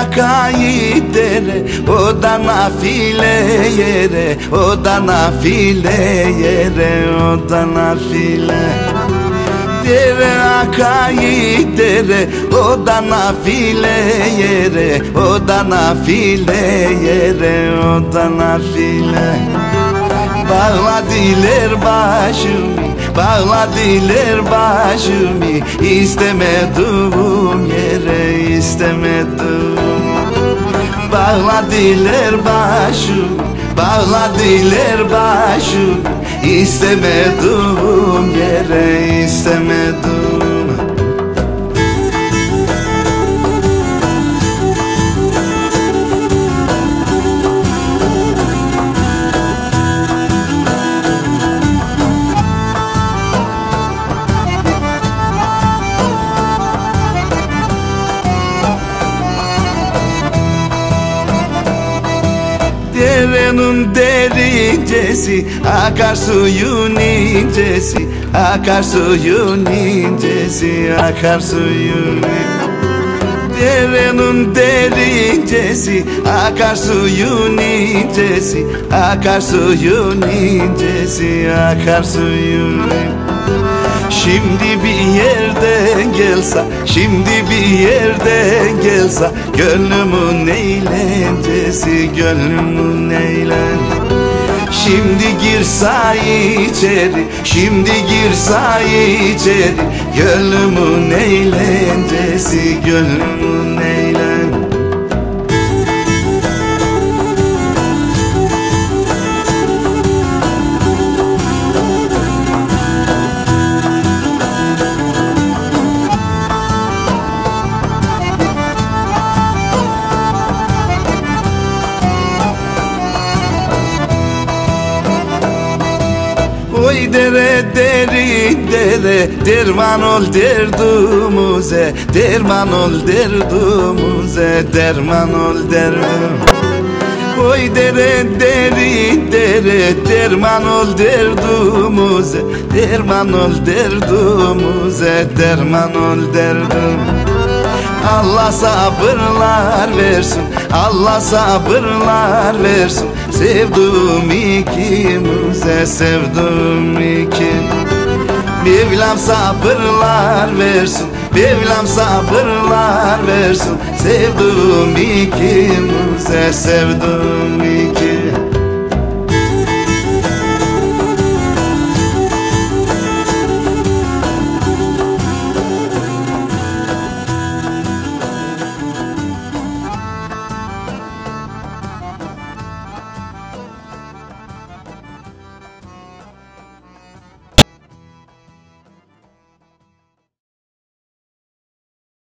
akayı dere O da nafile yere O da nafile yere O da nafile Dere akayı dere O da nafile yere O da nafile yere O da nafile Bağladılar başımı Bağladılar başımı İstemedim yere istemedim Bağladılar başımı Bağladılar başımı İstemedim yere istemedim Derenin derincesi Akar suyun incesi Akar incesi Akar suyun derincesi Akar suyun incesi Akar incesi Akar incesi Şimdi bir yerden gelse Şimdi bir yerden gelse Gönlümün eğlencesi Gönlümün eğlen Şimdi girse içeri Şimdi girse içeri Gönlümün eğlencesi Gönlümün eğlen Oy dere derin dere Derman ol derdumuze Derman ol derdumuze Derman ol derdim. Oy dere derin dere Derman ol derdumuze Derman ol derdumuze Derman ol derdim Allah sabırlar versin Allah sabırlar versin. Sevdim ikimize sevdim ikim. Mevlam sabırlar versin Mevlam sabırlar versin. Sevdim ikimize sevdim ikimize